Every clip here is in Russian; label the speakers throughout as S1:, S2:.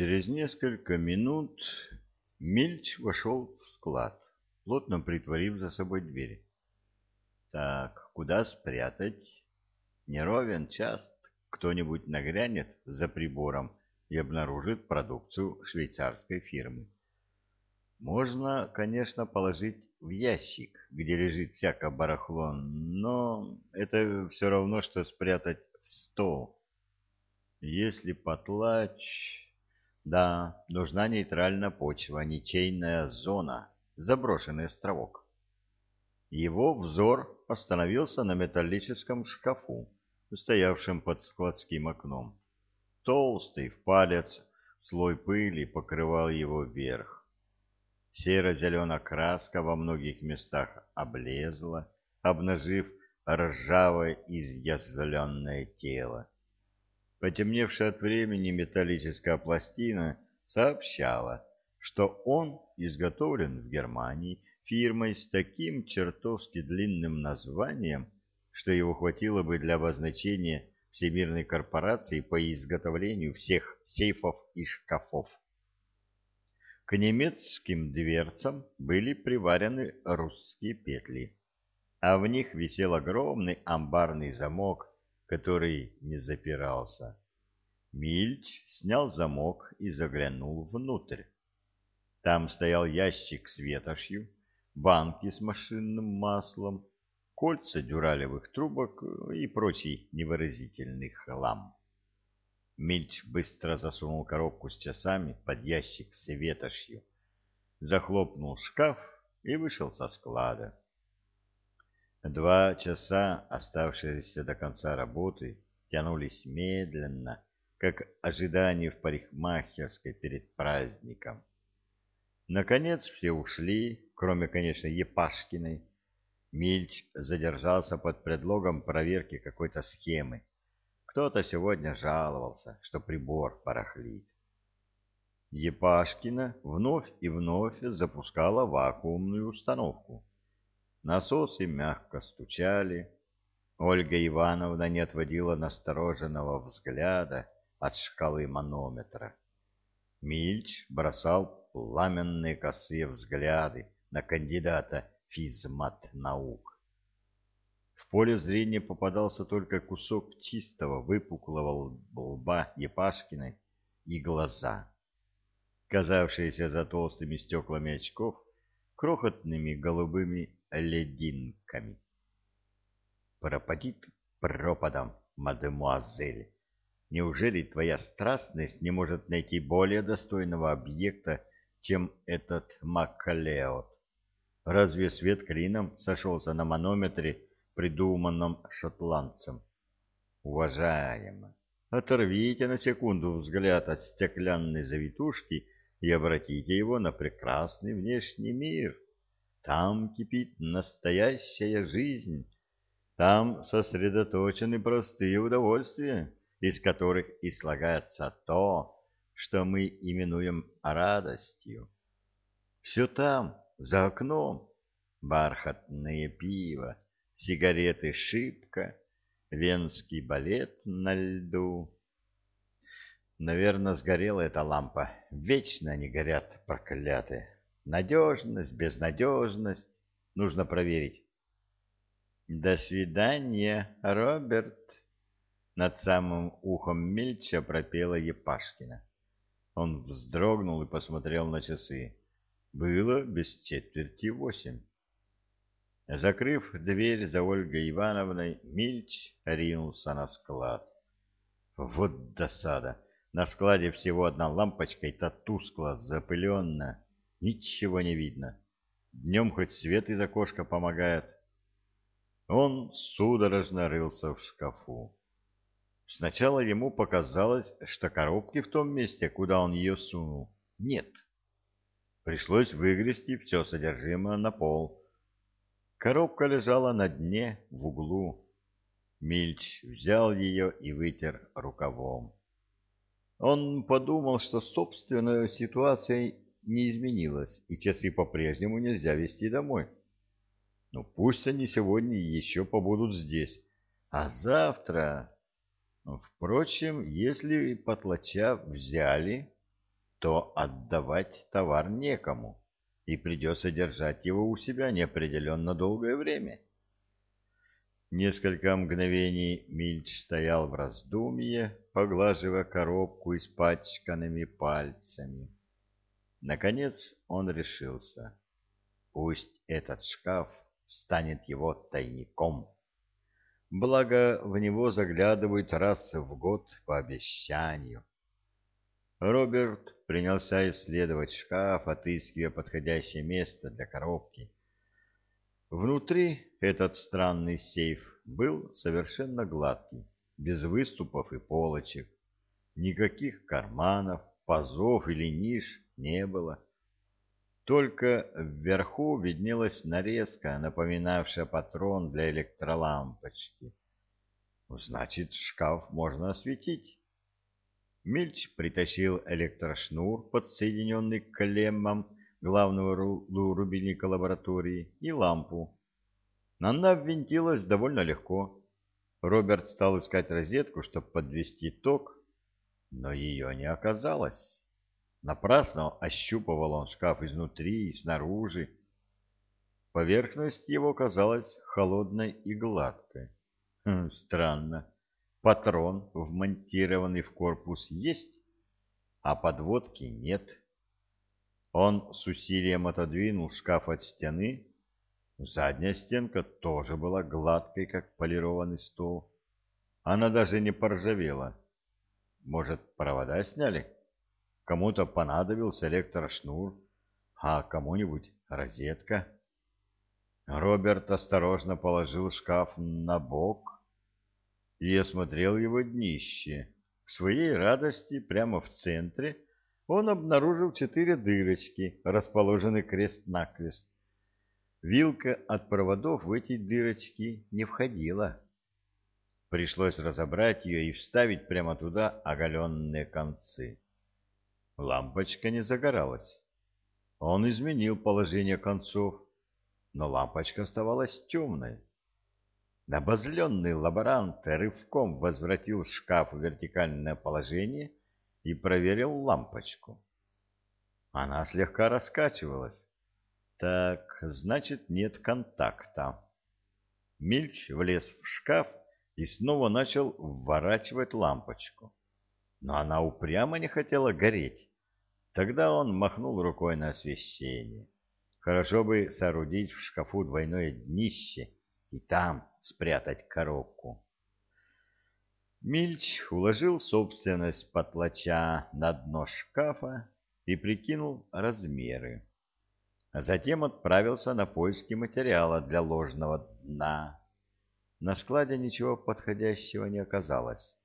S1: Через несколько минут Мильч вошел в склад, плотно притворив за собой дверь. Так, куда спрятать? Не ровен час кто-нибудь нагрянет за прибором и обнаружит продукцию швейцарской фирмы. Можно, конечно, положить в ящик, где лежит всякое барахло, но это все равно, что спрятать в стол. Если потлачь... Да, нужна нейтральная почва, ничейная зона, заброшенный островок. Его взор остановился на металлическом шкафу, стоявшем под складским окном. Толстый, в палец, слой пыли покрывал его верх. Серо-зеленая краска во многих местах облезла, обнажив ржавое изъязвленное тело. Потемневшая от времени металлическая пластина сообщала, что он изготовлен в Германии фирмой с таким чертовски длинным названием, что его хватило бы для обозначения Всемирной корпорации по изготовлению всех сейфов и шкафов. К немецким дверцам были приварены русские петли, а в них висел огромный амбарный замок который не запирался. Мильч снял замок и заглянул внутрь. Там стоял ящик с ветошью, банки с машинным маслом, кольца дюралевых трубок и прочий невыразительный хлам. Мильч быстро засунул коробку с часами под ящик с ветошью, захлопнул шкаф и вышел со склада. Два часа, оставшиеся до конца работы, тянулись медленно, как ожидание в парикмахерской перед праздником. Наконец все ушли, кроме, конечно, Епашкиной. Мильч задержался под предлогом проверки какой-то схемы. Кто-то сегодня жаловался, что прибор барахлит. Епашкина вновь и вновь запускала вакуумную установку. Насосы мягко стучали. Ольга Ивановна не отводила настороженного взгляда от шкалы манометра. Мильч бросал пламенные косые взгляды на кандидата физмат наук. В поле зрения попадался только кусок чистого выпуклого лба Епашкиной и глаза, казавшиеся за толстыми стеклами очков крохотными голубыми лединками. Пропадит пропадом, мадемуазель. Неужели твоя страстность не может найти более достойного объекта, чем этот Маккалеот? Разве свет клином сошелся на манометре, придуманном шотландцем? Уважаемо, оторвите на секунду взгляд от стеклянной завитушки и обратите его на прекрасный внешний мир. Там кипит настоящая жизнь. Там сосредоточены простые удовольствия, из которых и слагается то, что мы именуем радостью. Все там, за окном, бархатное пиво, сигареты шибко, венский балет на льду. Наверное, сгорела эта лампа. Вечно они горят, проклятые. Надежность, безнадежность. Нужно проверить. До свидания, Роберт. Над самым ухом Мельча пропела Епашкина. Он вздрогнул и посмотрел на часы. Было без четверти восемь. Закрыв дверь за Ольгой Ивановной, Мильч ринулся на склад. Вот досада! На складе всего одна лампочка, и та тускло, запыленная. Ничего не видно. Днем хоть свет из окошка помогает. Он судорожно рылся в шкафу. Сначала ему показалось, что коробки в том месте, куда он ее сунул, нет. Пришлось выгрести все содержимое на пол. Коробка лежала на дне в углу. Мильч взял ее и вытер рукавом. Он подумал, что собственная ситуация не изменилось, и часы по-прежнему нельзя везти домой. Ну, пусть они сегодня еще побудут здесь, а завтра... Впрочем, если потлача взяли, то отдавать товар некому, и придется держать его у себя неопределенно долгое время. Несколько мгновений Мильч стоял в раздумье, поглаживая коробку испачканными пальцами. Наконец он решился. Пусть этот шкаф станет его тайником. Благо, в него заглядывают раз в год по обещанию. Роберт принялся исследовать шкаф, отыскивая подходящее место для коробки. Внутри этот странный сейф был совершенно гладкий, без выступов и полочек. Никаких карманов, пазов или ниш не было. Только вверху виднелась нарезка, напоминавшая патрон для электролампочки. Значит, шкаф можно осветить. Мильч притащил электрошнур, подсоединенный к клеммам главного рубильника лаборатории, и лампу. Она ввинтилась довольно легко. Роберт стал искать розетку, чтобы подвести ток, но ее не оказалось. Напрасно ощупывал он шкаф изнутри и снаружи. Поверхность его казалась холодной и гладкой. Хм, странно. Патрон, вмонтированный в корпус, есть, а подводки нет. Он с усилием отодвинул шкаф от стены. Задняя стенка тоже была гладкой, как полированный стол. Она даже не поржавела. Может, провода сняли? — Кому-то понадобился электрошнур, а кому-нибудь розетка. Роберт осторожно положил шкаф на бок и осмотрел его днище. К своей радости прямо в центре он обнаружил четыре дырочки, расположенные крест-накрест. Вилка от проводов в эти дырочки не входила. Пришлось разобрать ее и вставить прямо туда оголенные концы. Лампочка не загоралась. Он изменил положение концов, но лампочка оставалась темной. Обозленный лаборант рывком возвратил шкаф в вертикальное положение и проверил лампочку. Она слегка раскачивалась. Так, значит, нет контакта. Мильч влез в шкаф и снова начал вворачивать лампочку. Но она упрямо не хотела гореть. Тогда он махнул рукой на освещение. Хорошо бы соорудить в шкафу двойное днище и там спрятать коробку. Мильч уложил собственность потлача на дно шкафа и прикинул размеры. А затем отправился на поиски материала для ложного дна. На складе ничего подходящего не оказалось,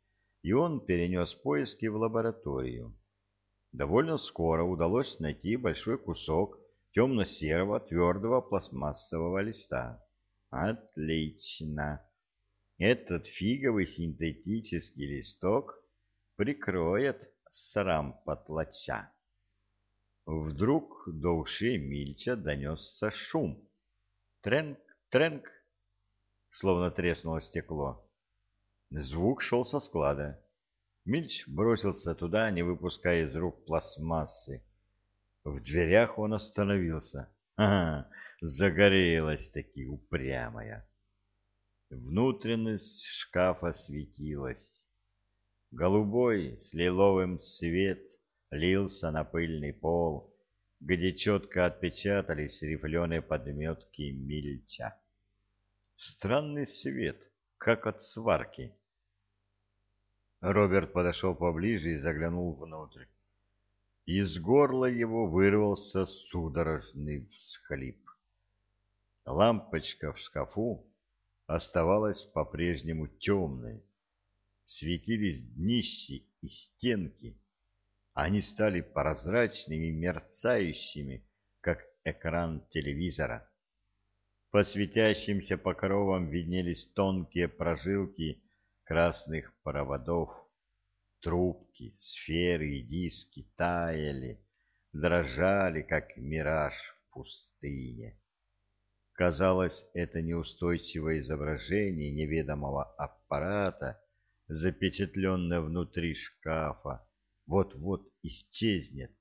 S1: и он перенес поиски в лабораторию. Довольно скоро удалось найти большой кусок темно-серого твердого пластмассового листа. Отлично! Этот фиговый синтетический листок прикроет срам потлача. Вдруг до ушей Мильча донесся шум. Тренк, тренк, словно треснуло стекло. Звук шел со склада. Мильч бросился туда, не выпуская из рук пластмассы. В дверях он остановился. Ага, загорелась-таки упрямая. Внутренность шкафа светилась. Голубой с лиловым свет лился на пыльный пол, где четко отпечатались рифленые подметки Мильча. Странный свет, как от сварки. Роберт подошел поближе и заглянул внутрь. Из горла его вырвался судорожный всхлип. Лампочка в шкафу оставалась по-прежнему темной. Светились днищи и стенки. Они стали прозрачными, мерцающими, как экран телевизора. По светящимся покровам виднелись тонкие прожилки красных проводов. Трубки, сферы и диски таяли, дрожали, как мираж в пустыне. Казалось, это неустойчивое изображение неведомого аппарата, запечатленное внутри шкафа, вот-вот исчезнет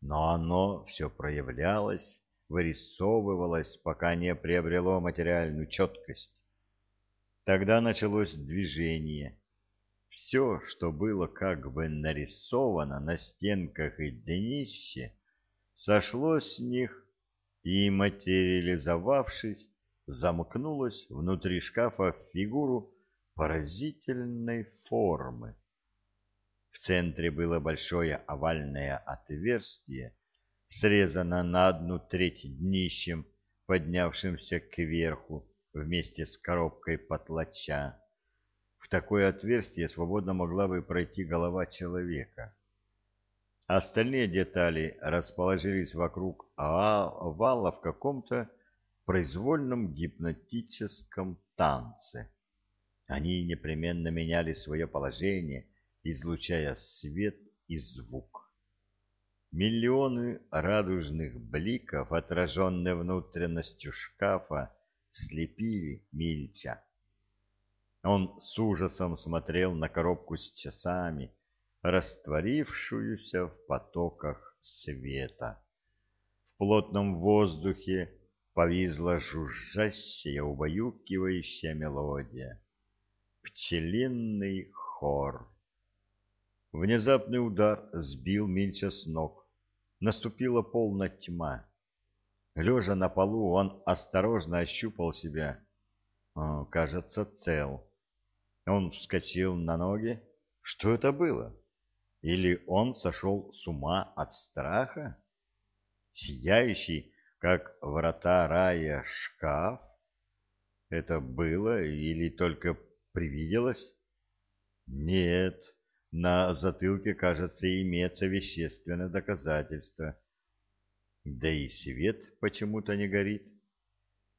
S1: но оно все проявлялось, вырисовывалось, пока не приобрело материальную четкость. Тогда началось движение. Все, что было как бы нарисовано на стенках и днище, сошло с них и, материализовавшись, замкнулось внутри шкафа в фигуру поразительной формы. В центре было большое овальное отверстие, срезано на одну треть днищем, поднявшимся кверху вместе с коробкой потлача. В такое отверстие свободно могла бы пройти голова человека. Остальные детали расположились вокруг овала в каком-то произвольном гипнотическом танце. Они непременно меняли свое положение, излучая свет и звук. Миллионы радужных бликов, отраженные внутренностью шкафа, слепили Мильча. Он с ужасом смотрел на коробку с часами, растворившуюся в потоках света. В плотном воздухе повисла жужжащая, убаюкивающая мелодия. Пчелиный хор. Внезапный удар сбил Минча с ног. Наступила полная тьма. Лежа на полу, он осторожно ощупал себя. О, кажется, цел. Он вскочил на ноги. Что это было? Или он сошел с ума от страха? Сияющий, как врата рая, шкаф? Это было или только привиделось? Нет, на затылке, кажется, имеется вещественное доказательство. Да и свет почему-то не горит.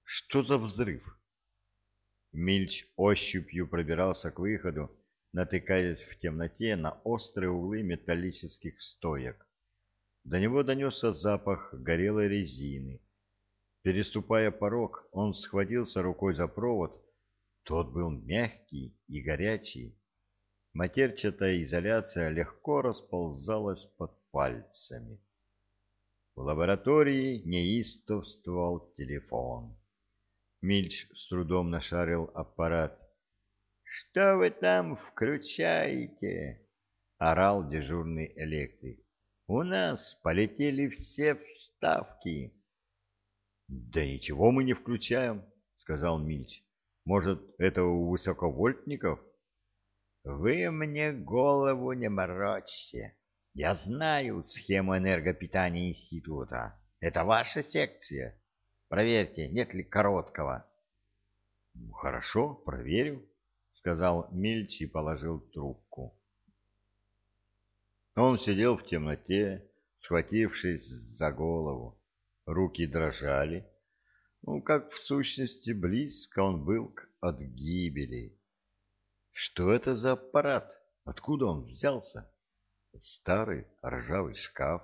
S1: Что за взрыв? Мильч ощупью пробирался к выходу, натыкаясь в темноте на острые углы металлических стоек. До него донесся запах горелой резины. Переступая порог, он схватился рукой за провод. Тот был мягкий и горячий. Матерчатая изоляция легко расползалась под пальцами. В лаборатории неистовствовал телефон. Мильч с трудом нашарил аппарат. «Что вы там включаете?» — орал дежурный электрик. «У нас полетели все вставки». «Да ничего мы не включаем», — сказал Мильч. «Может, это у высоковольтников?» «Вы мне голову не морочьте. Я знаю схему энергопитания института. Это ваша секция. Проверьте, нет ли короткого». «Хорошо, проверю», — сказал Мильч и положил трубку. Он сидел в темноте, схватившись за голову. Руки дрожали. Ну, как в сущности близко он был от гибели. Что это за аппарат? Откуда он взялся? Старый ржавый шкаф.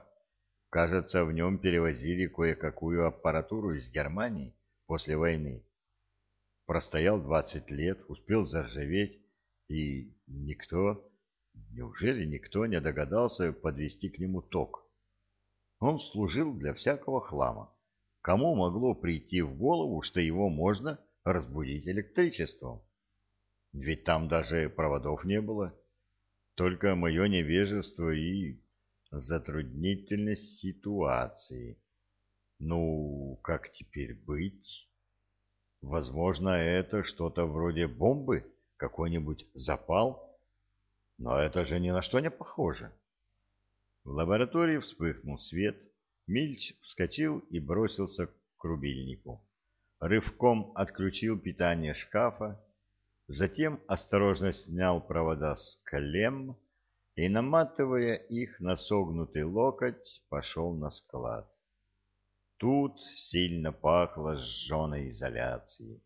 S1: Кажется, в нем перевозили кое-какую аппаратуру из Германии после войны простоял двадцать лет, успел заржаветь, и никто, неужели никто не догадался подвести к нему ток? Он служил для всякого хлама. Кому могло прийти в голову, что его можно разбудить электричеством? Ведь там даже проводов не было. Только мое невежество и затруднительность ситуации. Ну, как теперь быть? Возможно, это что-то вроде бомбы, какой-нибудь запал. Но это же ни на что не похоже. В лаборатории вспыхнул свет. Мильч вскочил и бросился к рубильнику. Рывком отключил питание шкафа, затем осторожно снял провода с клемм и, наматывая их на согнутый локоть, пошел на склад. Тут сильно пахло сжженной изоляцией.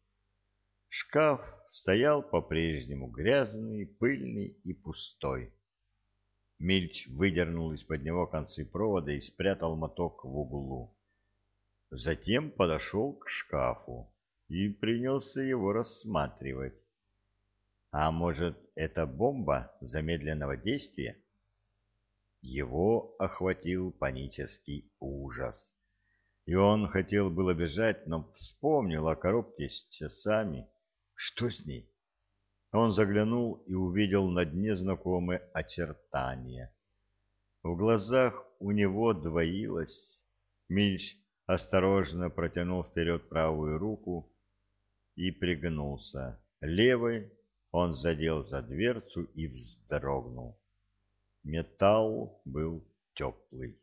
S1: Шкаф стоял по-прежнему грязный, пыльный и пустой. Мильч выдернул из-под него концы провода и спрятал моток в углу. Затем подошел к шкафу и принялся его рассматривать. А может, это бомба замедленного действия? его охватил панический ужас. И он хотел было бежать, но вспомнил о коробке с часами. Что с ней? Он заглянул и увидел на дне знакомые очертания. В глазах у него двоилось. Мильч осторожно протянул вперед правую руку и пригнулся. Левой он задел за дверцу и вздрогнул. Металл был теплый.